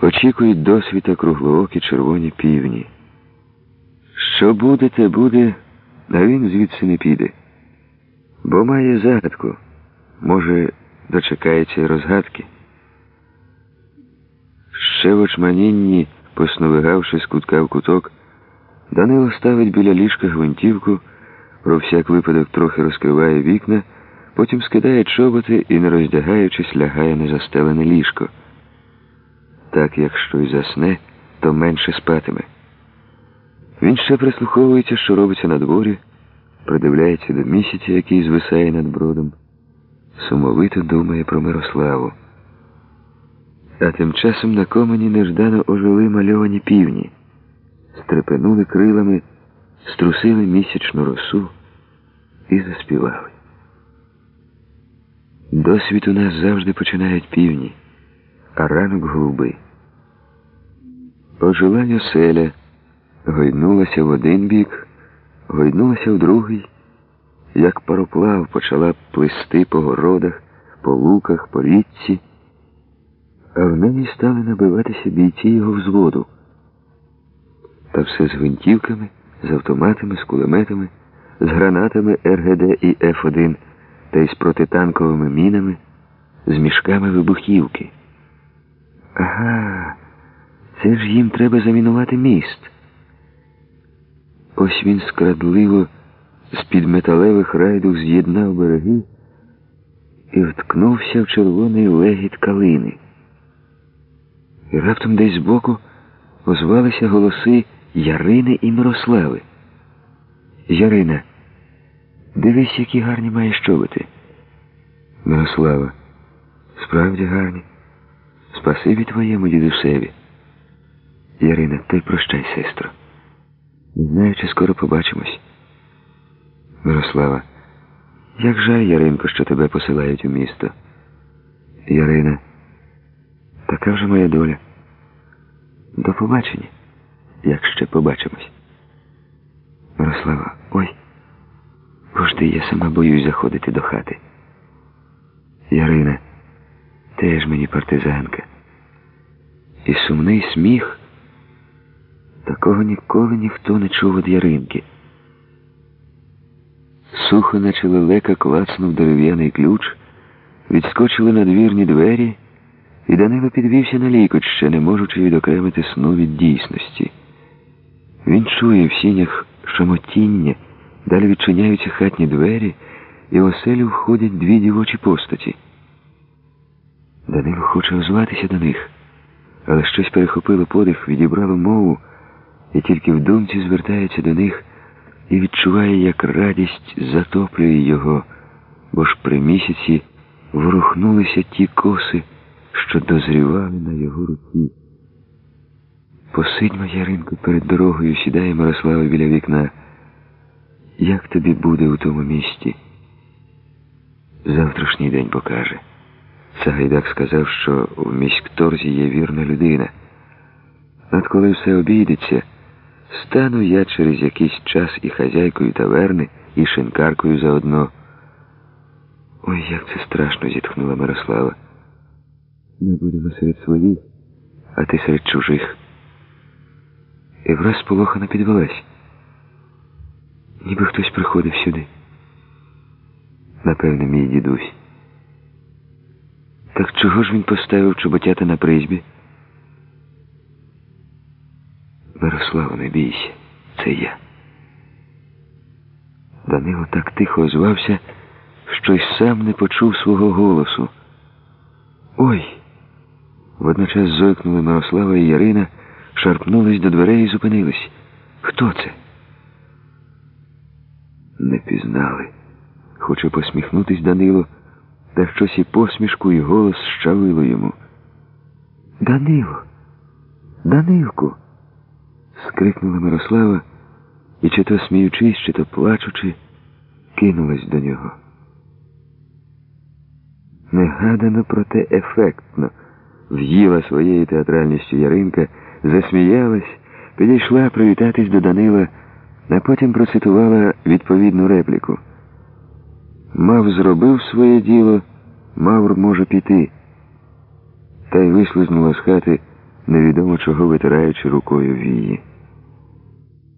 очікують досвіта круглоокі червоні півні. Що буде, те буде, а він звідси не піде. Бо має загадку, може, дочекається розгадки. Ще в очманінні, посновигавши з кутка в куток, Данило ставить біля ліжка гвинтівку, про всяк випадок трохи розкриває вікна, потім скидає чоботи і, не роздягаючись, лягає на застелене ліжко. Так, якщо й засне, то менше спатиме. Він ще прислуховується, що робиться на дворі, придивляється до місяця, який звисає над бродом, сумовито думає про Мирославу. А тим часом на комені неждано ожили мальовані півні, стрепенули крилами, струсили місячну росу і заспівали. Досвід у нас завжди починають півні, а ранок голуби. Ожила оселя, гойнулася в один бік, гойнулася в другий, як пароплав почала плисти по городах, по луках, по річці а в неї стали набиватися бійці його взводу. Та все з гвинтівками, з автоматами, з кулеметами, з гранатами РГД і Ф1 та й з протитанковими мінами, з мішками вибухівки. Ага, це ж їм треба замінувати міст. Ось він скрадливо з-під металевих райдух з'єднав береги і вткнувся в червоний легіт калини. І раптом десь збоку озвалися голоси Ярини і Мирослави. Ярина, дивись, які гарні маєш чоботи. Мирослава, справді гарні. Спасибі твоєму дідусеві. Ярина, ти прощай, сестро. Знаю, чи скоро побачимось. Мирослава, як жаль, Яринко, що тебе посилають у місто. Ярина. Така вже моя доля. До побачення, як ще побачимось. Мирослава, ой, пожди, я сама боюсь заходити до хати. Ярина, теж мені партизанка. І сумний сміх. Такого ніколи ніхто не чув від Яринки. Сухо, наче лелека, клацнув дерев'яний ключ, відскочили надвірні двері. І Данило підвівся на лікоть, ще не можучи відокремити сну від дійсності. Він чує в сінях шамотіння, далі відчиняються хатні двері, і в оселю входять дві дівочі постаті. Данило хоче озватися до них, але щось перехопило подих, відібрало мову, і тільки в думці звертається до них і відчуває, як радість затоплює його, бо ж при місяці ворухнулися ті коси що дозрівали на його руці. Посидьмо, Яринко, перед дорогою сідає Мирослава біля вікна. Як тобі буде у тому місті? Завтрашній день покаже. Сагайдак сказав, що в міськторзі є вірна людина. От коли все обійдеться, стану я через якийсь час і хазяйкою таверни, і шинкаркою заодно. Ой, як це страшно, зітхнула Мирослава. Ми будемо серед своїх, а ти серед чужих. І враз полохана підвелась. Ніби хтось приходив сюди. Напевне, мій дідусь. Так чого ж він поставив чоботята на призьбі? Мирослава, не бійся, це я. Данило так тихо озвався, що й сам не почув свого голосу. Ой! Водночас зойкнули Мирослава і Ярина, шарпнулись до дверей і зупинились. Хто це? Не пізнали. Хоче посміхнутись Данило, та щось і посмішку, і голос щавило йому. Данило, Данилку. Скрикнула Мирослава і, чи то сміючись, чи то плачучи, кинулась до нього. Негадано, проте ефектно в'їла своєю театральністю Яринка, засміялась, підійшла привітатись до Данила, а потім процитувала відповідну репліку. Мав зробив своє діло, Мавр може піти. Та й вислизнула з хати, невідомо чого витираючи рукою вії.